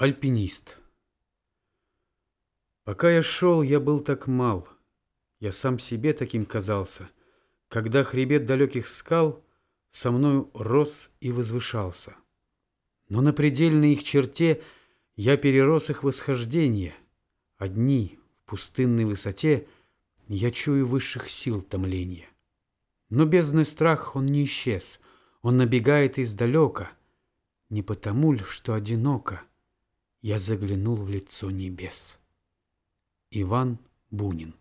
Альпинист. Пока я шел, я был так мал. Я сам себе таким казался, когда хребет далеких скал со мною рос и возвышался. Но на предельной их черте я перерос их восхождение. Одни в пустынной высоте я чую высших сил томления. Но бездный страх он не исчез, он набегает издалека, не потому ль, что одиноко, я заглянул в лицо небес. Иван Бунин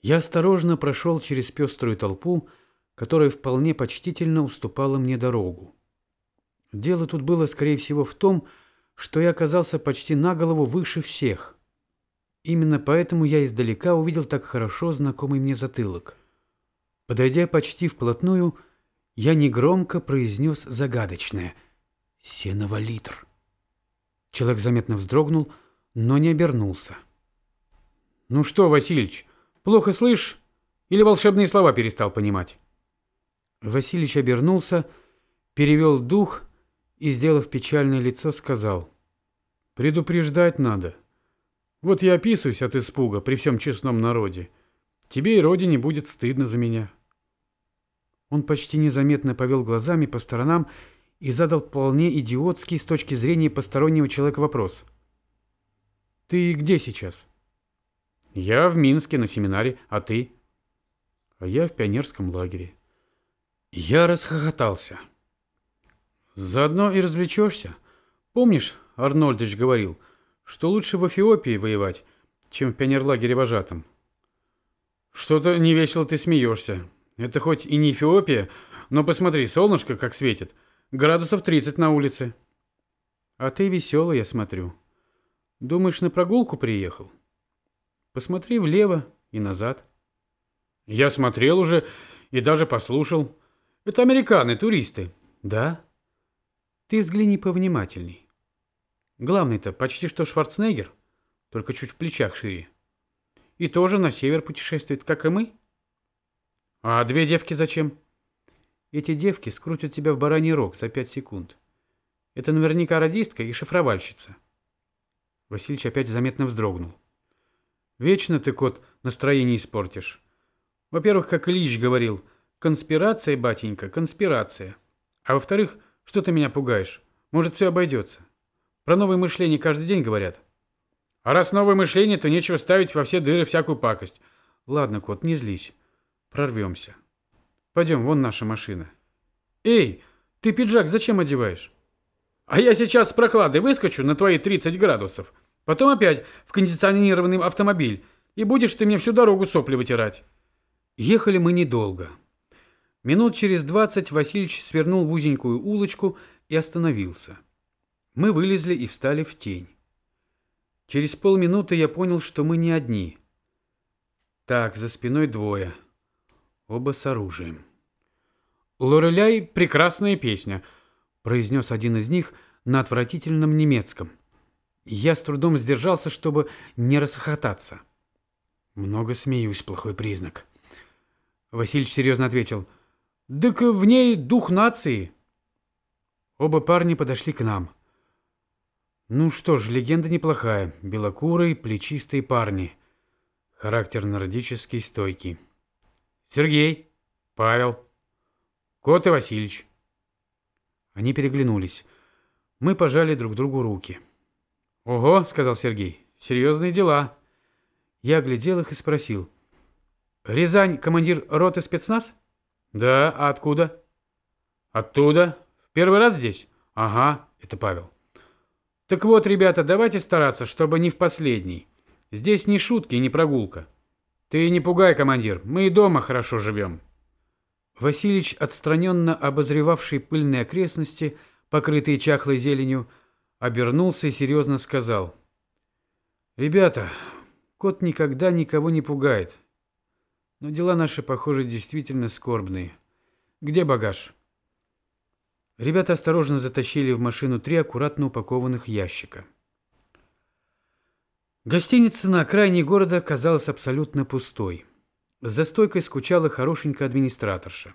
Я осторожно прошел через пеструю толпу, которая вполне почтительно уступала мне дорогу. Дело тут было, скорее всего, в том, что я оказался почти на голову выше всех. Именно поэтому я издалека увидел так хорошо знакомый мне затылок. Подойдя почти вплотную, я негромко произнес загадочное «Сеновалитр». Человек заметно вздрогнул, но не обернулся. «Ну что, Васильич, плохо слышь? Или волшебные слова перестал понимать?» Васильич обернулся, перевел дух и, сделав печальное лицо, сказал. «Предупреждать надо. Вот я описываюсь от испуга при всем честном народе. Тебе и родине будет стыдно за меня». Он почти незаметно повел глазами по сторонам и задал вполне идиотский с точки зрения постороннего человека вопрос. «Ты где сейчас?» «Я в Минске на семинаре, а ты?» «А я в пионерском лагере». Я расхохотался. «Заодно и развлечешься. Помнишь, Арнольдович говорил, что лучше в Эфиопии воевать, чем в пионерлагере вожатым?» «Что-то невесело ты смеешься. Это хоть и не Эфиопия, но посмотри, солнышко как светит». Градусов 30 на улице. А ты веселый, я смотрю. Думаешь, на прогулку приехал? Посмотри влево и назад. Я смотрел уже и даже послушал. Это американы, туристы. Да? Ты взгляни повнимательней. Главный-то почти что Шварценеггер, только чуть в плечах шире. И тоже на север путешествует, как и мы. А две девки зачем? Эти девки скрутят тебя в бараний рог за пять секунд. Это наверняка радистка и шифровальщица. Васильич опять заметно вздрогнул. Вечно ты, кот, настроение испортишь. Во-первых, как Ильич говорил, конспирация, батенька, конспирация. А во-вторых, что ты меня пугаешь? Может, все обойдется. Про новое мышление каждый день говорят. А раз новое мышление, то нечего ставить во все дыры всякую пакость. Ладно, кот, не злись. Прорвемся. Пойдем, вон наша машина. Эй, ты пиджак зачем одеваешь? А я сейчас с прохладой выскочу на твои 30 градусов. Потом опять в кондиционированный автомобиль. И будешь ты мне всю дорогу сопли вытирать. Ехали мы недолго. Минут через двадцать Васильевич свернул в узенькую улочку и остановился. Мы вылезли и встали в тень. Через полминуты я понял, что мы не одни. Так, за спиной двое. Оба с оружием. «Лореляй — прекрасная песня», — произнес один из них на отвратительном немецком. Я с трудом сдержался, чтобы не расхохотаться. «Много смеюсь, плохой признак». Васильевич серьезно ответил. «Так в ней дух нации». Оба парня подошли к нам. Ну что ж, легенда неплохая. Белокурые, плечистые парни. Характер нордический, стойкий. Сергей, Павел, Кот и Васильевич. Они переглянулись. Мы пожали друг другу руки. «Ого», — сказал Сергей, — «серьезные дела». Я оглядел их и спросил. «Рязань — командир роты спецназ?» «Да, а откуда?» «Оттуда. Первый раз здесь?» «Ага, это Павел». «Так вот, ребята, давайте стараться, чтобы не в последний. Здесь ни шутки, ни прогулка. Ты не пугай, командир, мы и дома хорошо живем. Василич, отстраненно обозревавший пыльные окрестности, покрытые чахлой зеленью, обернулся и серьезно сказал. «Ребята, кот никогда никого не пугает. Но дела наши, похоже, действительно скорбные. Где багаж?» Ребята осторожно затащили в машину три аккуратно упакованных ящика. Гостиница на окраине города казалась абсолютно пустой. За стойкой скучала хорошенькая администраторша.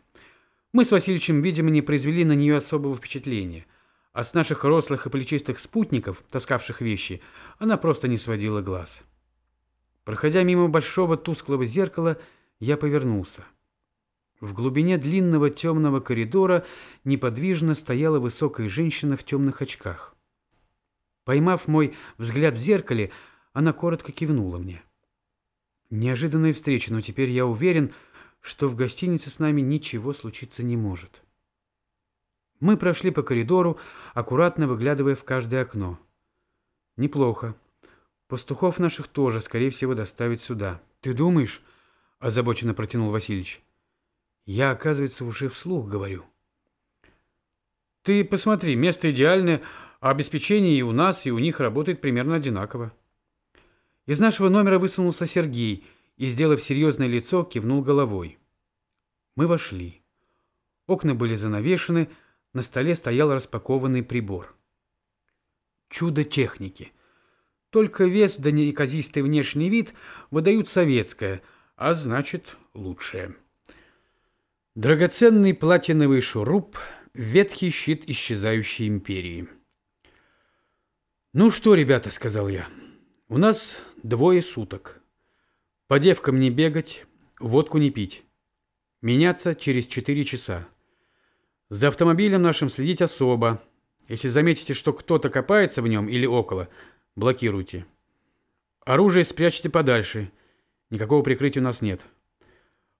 Мы с Васильевичем, видимо, не произвели на нее особого впечатления. а с наших рослых и плечистых спутников, таскавших вещи, она просто не сводила глаз. Проходя мимо большого тусклого зеркала, я повернулся. В глубине длинного темного коридора неподвижно стояла высокая женщина в темных очках. Поймав мой взгляд в зеркале, она коротко кивнула мне. Неожиданная встреча, но теперь я уверен, что в гостинице с нами ничего случиться не может. Мы прошли по коридору, аккуратно выглядывая в каждое окно. Неплохо. Пастухов наших тоже, скорее всего, доставить сюда. Ты думаешь? Озабоченно протянул Васильевич. Я, оказывается, уже вслух говорю. Ты посмотри, место идеальное, а обеспечение и у нас, и у них работает примерно одинаково. Из нашего номера высунулся Сергей и, сделав серьезное лицо, кивнул головой. Мы вошли. Окна были занавешены, на столе стоял распакованный прибор. Чудо техники. Только вес да неказистый внешний вид выдают советское, а значит лучшее. Драгоценный платиновый шуруп, ветхий щит исчезающей империи. «Ну что, ребята», — сказал я, — «у нас двое суток. По девкам не бегать, водку не пить. Меняться через четыре часа. За автомобилем нашим следить особо. Если заметите, что кто-то копается в нем или около, блокируйте. Оружие спрячьте подальше. Никакого прикрытия у нас нет.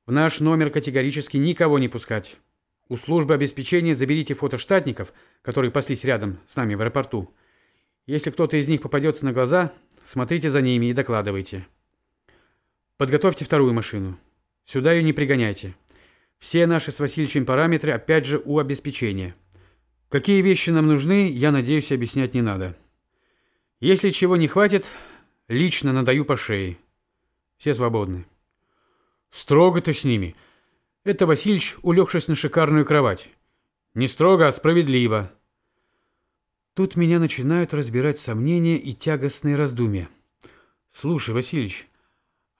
В наш номер категорически никого не пускать. У службы обеспечения заберите фото штатников, которые паслись рядом с нами в аэропорту. Если кто-то из них попадется на глаза, смотрите за ними и докладывайте. Подготовьте вторую машину. Сюда ее не пригоняйте. Все наши с Васильевичем параметры опять же у обеспечения. Какие вещи нам нужны, я надеюсь, объяснять не надо. Если чего не хватит, лично надаю по шее. Все свободны. Строго ты с ними. Это Васильевич, улегшись на шикарную кровать. Не строго, а справедливо. Тут меня начинают разбирать сомнения и тягостные раздумья. Слушай, Васильевич,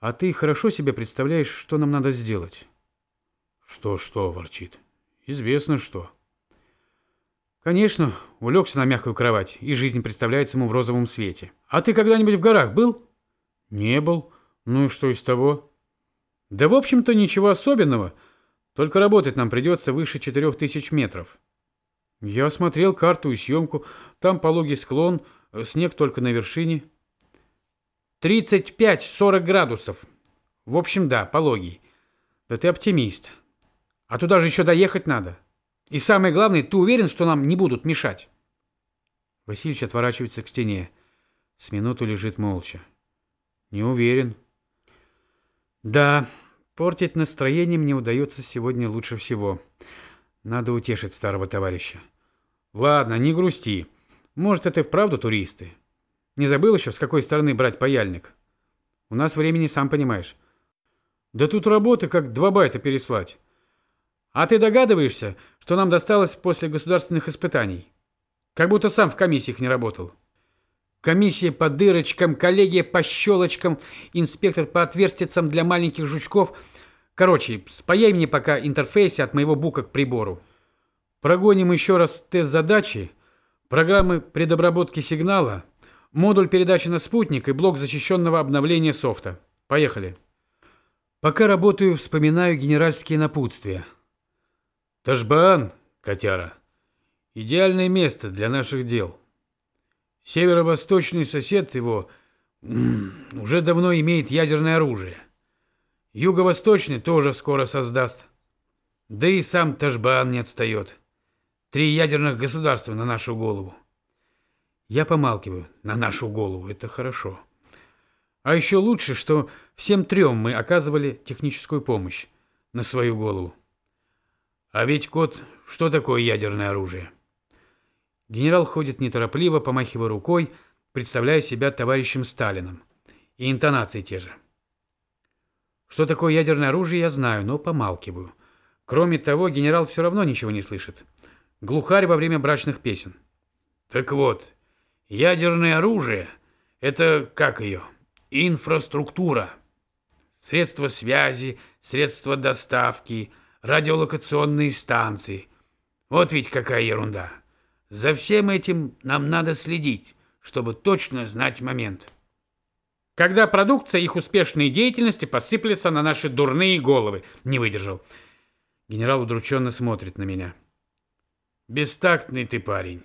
а ты хорошо себе представляешь, что нам надо сделать? Что-что, ворчит. Известно что. Конечно, улегся на мягкую кровать, и жизнь представляется ему в розовом свете. А ты когда-нибудь в горах был? Не был. Ну и что из того? Да, в общем-то, ничего особенного. Только работать нам придется выше четырех тысяч метров. Я осмотрел карту и съемку. Там пологий склон, снег только на вершине. 35-40 градусов. В общем, да, пологий. Да ты оптимист. А туда же еще доехать надо. И самое главное, ты уверен, что нам не будут мешать?» Васильевич отворачивается к стене. С минуту лежит молча. «Не уверен». «Да, портить настроение мне удается сегодня лучше всего. Надо утешить старого товарища». «Ладно, не грусти. Может, это и вправду туристы. Не забыл еще, с какой стороны брать паяльник? У нас времени, сам понимаешь. Да тут работы, как два байта переслать». А ты догадываешься, что нам досталось после государственных испытаний? Как будто сам в комиссиях не работал. Комиссия по дырочкам, коллегия по щелочкам, инспектор по отверстицам для маленьких жучков. Короче, спаяй мне пока интерфейсе от моего бука к прибору. Прогоним еще раз тест задачи, программы предобработки сигнала, модуль передачи на спутник и блок защищенного обновления софта. Поехали. Пока работаю, вспоминаю генеральские напутствия. Ташбаан, котяра, идеальное место для наших дел. Северо-восточный сосед его уже давно имеет ядерное оружие. Юго-восточный тоже скоро создаст. Да и сам Ташбаан не отстает. Три ядерных государства на нашу голову. Я помалкиваю. На нашу голову. Это хорошо. А еще лучше, что всем трем мы оказывали техническую помощь на свою голову. А ведь, кот, что такое ядерное оружие? Генерал ходит неторопливо, помахивая рукой, представляя себя товарищем Сталиным. И интонации те же. Что такое ядерное оружие, я знаю, но помалкиваю. Кроме того, генерал все равно ничего не слышит. Глухарь во время брачных песен. Так вот, ядерное оружие – это, как ее, инфраструктура. Средства связи, средства доставки – радиолокационные станции. Вот ведь какая ерунда. За всем этим нам надо следить, чтобы точно знать момент. Когда продукция их успешной деятельности посыплется на наши дурные головы. Не выдержал. Генерал удрученно смотрит на меня. Бестактный ты парень.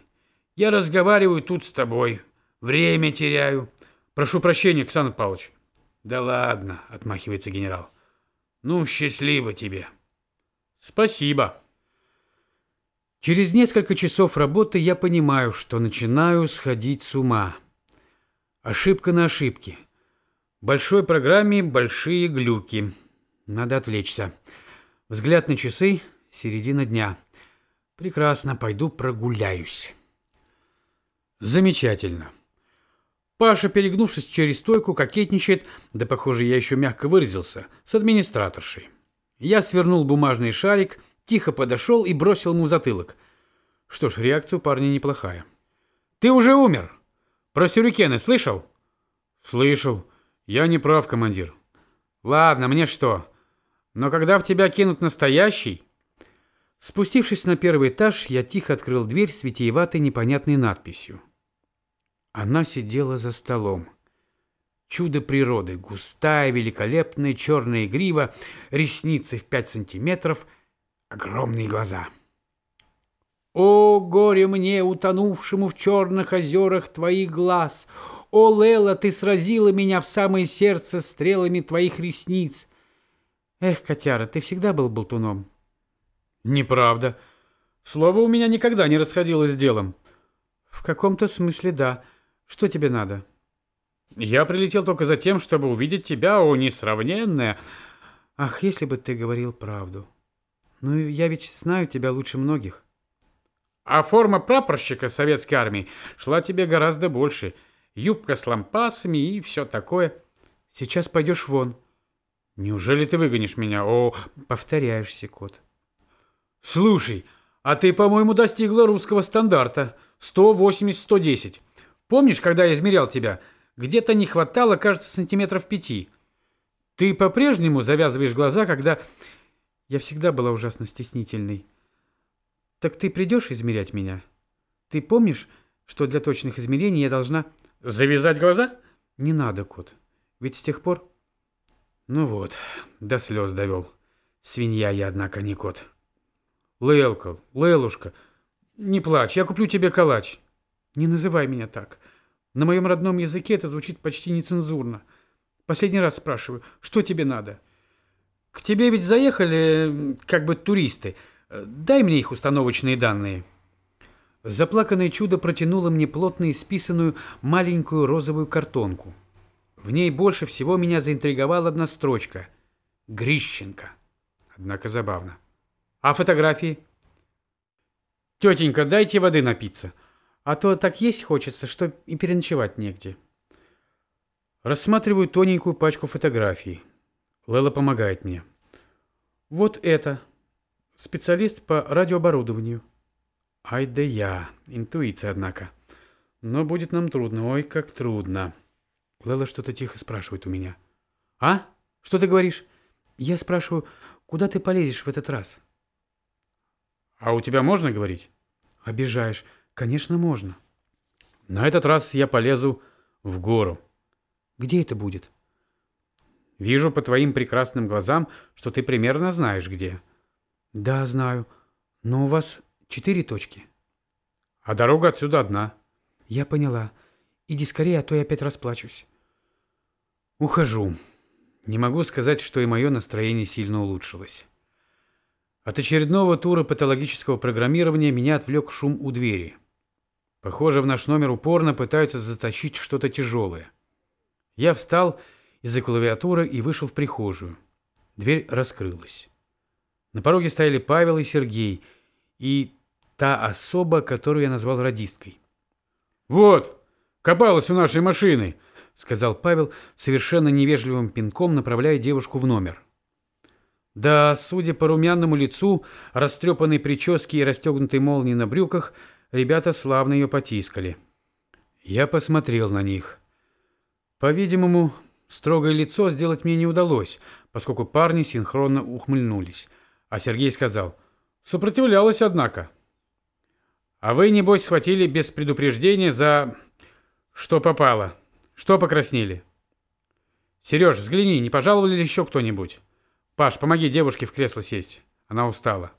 Я разговариваю тут с тобой. Время теряю. Прошу прощения, Александр Павлович. Да ладно, отмахивается генерал. Ну, счастливо тебе. Спасибо. Через несколько часов работы я понимаю, что начинаю сходить с ума. Ошибка на ошибке. Большой программе большие глюки. Надо отвлечься. Взгляд на часы, середина дня. Прекрасно, пойду прогуляюсь. Замечательно. Паша, перегнувшись через стойку, кокетничает, да, похоже, я еще мягко выразился, с администраторшей. Я свернул бумажный шарик, тихо подошел и бросил ему в затылок. Что ж, реакция у парня неплохая. «Ты уже умер! Про сюрикены слышал?» «Слышал. Я не прав, командир». «Ладно, мне что? Но когда в тебя кинут настоящий...» Спустившись на первый этаж, я тихо открыл дверь с витиеватой непонятной надписью. Она сидела за столом. Чудо природы, густая, великолепная черная грива, ресницы в пять сантиметров, огромные глаза. О, горе мне, утонувшему в черных озерах твоих глаз! О, Лела, ты сразила меня в самое сердце стрелами твоих ресниц! Эх, котяра, ты всегда был болтуном. Неправда. Слово у меня никогда не расходилось с делом. В каком-то смысле да. Что тебе надо? Я прилетел только за тем, чтобы увидеть тебя, о несравненная. Ах, если бы ты говорил правду. Ну, я ведь знаю тебя лучше многих. А форма прапорщика советской армии шла тебе гораздо больше. Юбка с лампасами и все такое. Сейчас пойдешь вон. Неужели ты выгонишь меня? О, повторяешься, кот. Слушай, а ты, по-моему, достигла русского стандарта. 180-110. Помнишь, когда я измерял тебя? Где-то не хватало, кажется, сантиметров пяти. Ты по-прежнему завязываешь глаза, когда... Я всегда была ужасно стеснительной. Так ты придешь измерять меня? Ты помнишь, что для точных измерений я должна... Завязать глаза? Не надо, кот. Ведь с тех пор... Ну вот, до слез довел. Свинья я, однако, не кот. Лелка, Лелушка, не плачь, я куплю тебе калач. Не называй меня так. На моем родном языке это звучит почти нецензурно. Последний раз спрашиваю, что тебе надо? К тебе ведь заехали как бы туристы. Дай мне их установочные данные. Заплаканное чудо протянуло мне плотно исписанную маленькую розовую картонку. В ней больше всего меня заинтриговала одна строчка. Грищенко. Однако забавно. А фотографии? Тетенька, дайте воды напиться. А то так есть хочется, что и переночевать негде. Рассматриваю тоненькую пачку фотографий. Лела помогает мне. Вот это. Специалист по радиооборудованию. Ай да я. Интуиция, однако. Но будет нам трудно. Ой, как трудно. Лела что-то тихо спрашивает у меня. А? Что ты говоришь? Я спрашиваю, куда ты полезешь в этот раз? А у тебя можно говорить? Обижаешь. Конечно, можно. На этот раз я полезу в гору. Где это будет? Вижу по твоим прекрасным глазам, что ты примерно знаешь, где. Да, знаю. Но у вас четыре точки. А дорога отсюда одна. Я поняла. Иди скорее, а то я опять расплачусь. Ухожу. Не могу сказать, что и мое настроение сильно улучшилось. От очередного тура патологического программирования меня отвлек шум у двери. Похоже, в наш номер упорно пытаются затащить что-то тяжелое. Я встал из-за клавиатуры и вышел в прихожую. Дверь раскрылась. На пороге стояли Павел и Сергей, и та особа, которую я назвал радисткой. «Вот, копалась у нашей машины», — сказал Павел, совершенно невежливым пинком направляя девушку в номер. Да, судя по румяному лицу, растрепанной прическе и расстегнутой молнии на брюках, Ребята славно ее потискали. Я посмотрел на них. По-видимому, строгое лицо сделать мне не удалось, поскольку парни синхронно ухмыльнулись. А Сергей сказал, сопротивлялась, однако. А вы, небось, схватили без предупреждения за... что попало. Что покраснели? Сереж, взгляни, не пожаловали ли еще кто-нибудь? Паш, помоги девушке в кресло сесть. Она устала.